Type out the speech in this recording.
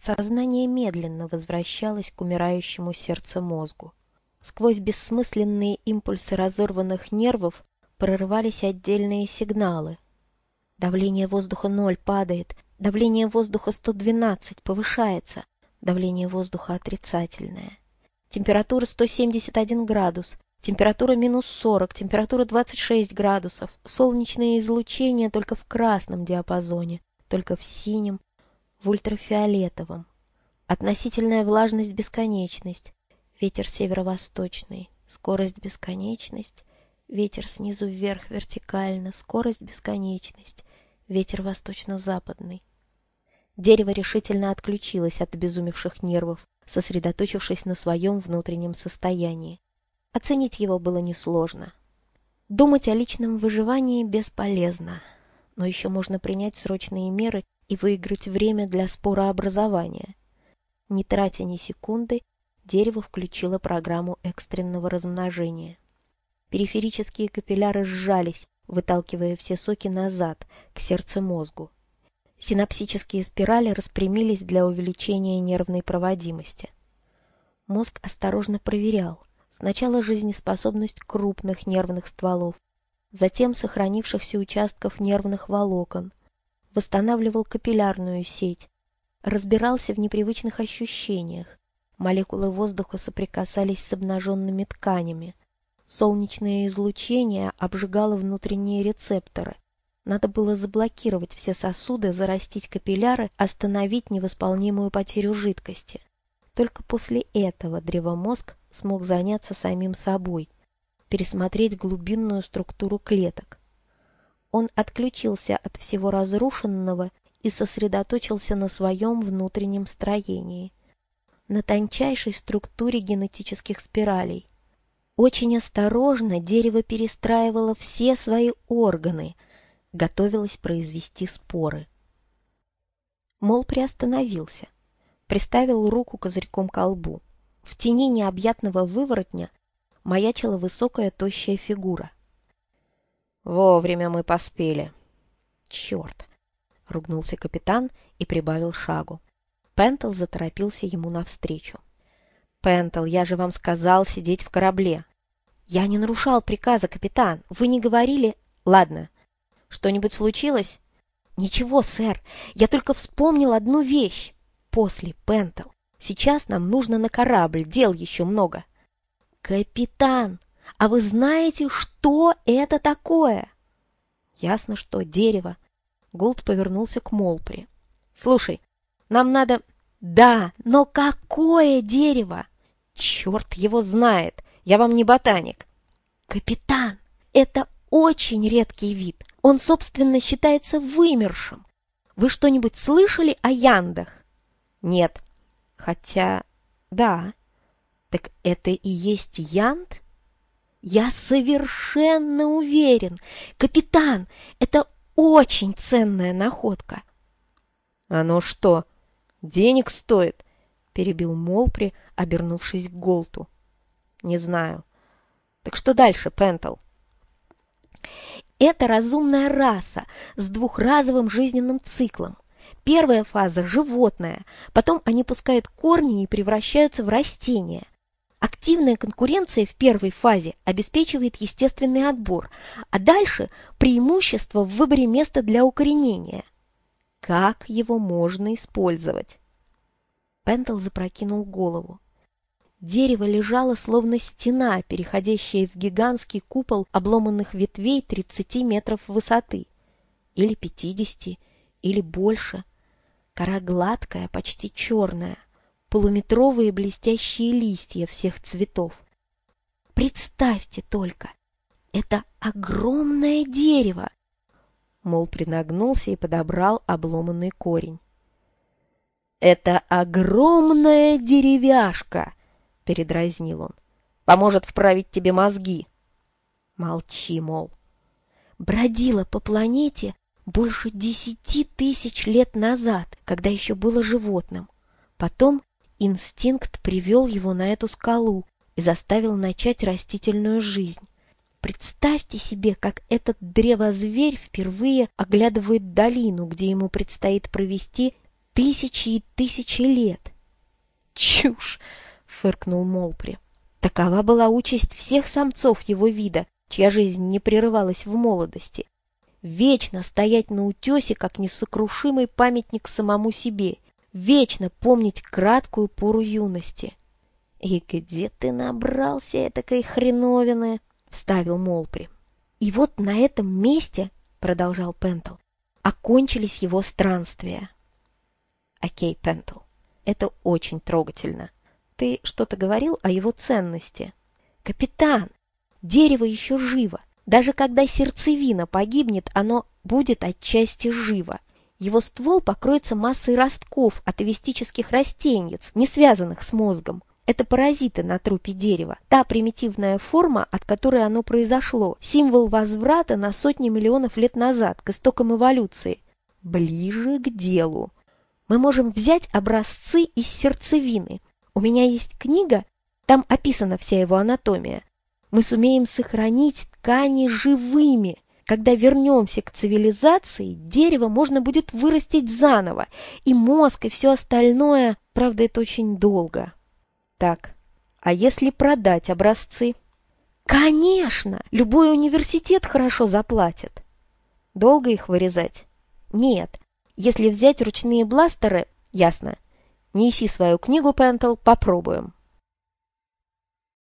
Сознание медленно возвращалось к умирающему сердцу мозгу. Сквозь бессмысленные импульсы разорванных нервов прорывались отдельные сигналы. Давление воздуха ноль падает, давление воздуха 112 повышается, давление воздуха отрицательное. Температура 171 градус, температура минус 40, температура 26 градусов, солнечное излучение только в красном диапазоне, только в синем, в ультрафиолетовом. Относительная влажность бесконечность, ветер северо-восточный, скорость бесконечность, ветер снизу вверх вертикально, скорость бесконечность, ветер восточно-западный. Дерево решительно отключилось от обезумевших нервов, сосредоточившись на своем внутреннем состоянии. Оценить его было несложно. Думать о личном выживании бесполезно, но еще можно принять срочные меры и выиграть время для спора образования. Не тратя ни секунды, дерево включило программу экстренного размножения. Периферические капилляры сжались, выталкивая все соки назад, к сердцу-мозгу. Синапсические спирали распрямились для увеличения нервной проводимости. Мозг осторожно проверял сначала жизнеспособность крупных нервных стволов, затем сохранившихся участков нервных волокон, восстанавливал капиллярную сеть, разбирался в непривычных ощущениях, молекулы воздуха соприкасались с обнаженными тканями, солнечное излучение обжигало внутренние рецепторы, надо было заблокировать все сосуды, зарастить капилляры, остановить невосполнимую потерю жидкости. Только после этого древомозг смог заняться самим собой, пересмотреть глубинную структуру клеток. Он отключился от всего разрушенного и сосредоточился на своем внутреннем строении, на тончайшей структуре генетических спиралей. Очень осторожно дерево перестраивало все свои органы, готовилось произвести споры. Мол приостановился, приставил руку козырьком к лбу. В тени необъятного выворотня маячила высокая тощая фигура. Вовремя мы поспели. Черт! Ругнулся капитан и прибавил шагу. Пентл заторопился ему навстречу. Пентл, я же вам сказал сидеть в корабле. Я не нарушал приказа, капитан. Вы не говорили... Ладно. Что-нибудь случилось? Ничего, сэр. Я только вспомнил одну вещь. После, Пентл. Сейчас нам нужно на корабль, дел еще много. Капитан, а вы знаете, что это такое? Ясно, что дерево. Голд повернулся к Молпри. Слушай, нам надо... Да, но какое дерево? Черт его знает, я вам не ботаник. Капитан, это очень редкий вид. Он, собственно, считается вымершим. Вы что-нибудь слышали о яндах? Нет. Хотя, да. Так это и есть янд? Я совершенно уверен. Капитан, это очень ценная находка. Оно что, денег стоит? Перебил Молпри, обернувшись к Голту. Не знаю. Так что дальше, Пентл? Это разумная раса с двухразовым жизненным циклом. Первая фаза – животное, потом они пускают корни и превращаются в растения. Активная конкуренция в первой фазе обеспечивает естественный отбор, а дальше преимущество в выборе места для укоренения. Как его можно использовать? Пентл запрокинул голову. Дерево лежало словно стена, переходящая в гигантский купол обломанных ветвей 30 метров высоты. Или 50, или больше. Кора гладкая, почти черная. Полуметровые блестящие листья всех цветов. Представьте только, это огромное дерево. Мол принагнулся и подобрал обломанный корень. «Это огромная деревяшка!» передразнил он. Поможет вправить тебе мозги. Молчи, мол. Бродила по планете больше десяти тысяч лет назад, когда еще было животным. Потом инстинкт привел его на эту скалу и заставил начать растительную жизнь. Представьте себе, как этот древозверь впервые оглядывает долину, где ему предстоит провести тысячи и тысячи лет. Чушь! фыркнул Молпри. Такова была участь всех самцов его вида, чья жизнь не прерывалась в молодости. Вечно стоять на утесе, как несокрушимый памятник самому себе, вечно помнить краткую пору юности. «И где ты набрался этакой хреновины?» — вставил Молпри. «И вот на этом месте, — продолжал Пентл, — окончились его странствия». «Окей, Пентл, это очень трогательно. Ты что-то говорил о его ценности?» «Капитан, дерево еще живо. Даже когда сердцевина погибнет, оно будет отчасти живо. Его ствол покроется массой ростков атовистических растенец, не связанных с мозгом. Это паразиты на трупе дерева, та примитивная форма, от которой оно произошло, символ возврата на сотни миллионов лет назад, к истокам эволюции. Ближе к делу. Мы можем взять образцы из сердцевины. У меня есть книга, там описана вся его анатомия. Мы сумеем сохранить ткани живыми. Когда вернемся к цивилизации, дерево можно будет вырастить заново, и мозг, и все остальное, правда, это очень долго. Так, а если продать образцы? Конечно! Любой университет хорошо заплатит. Долго их вырезать? Нет. Если взять ручные бластеры, ясно. Неси свою книгу, Пентл, попробуем.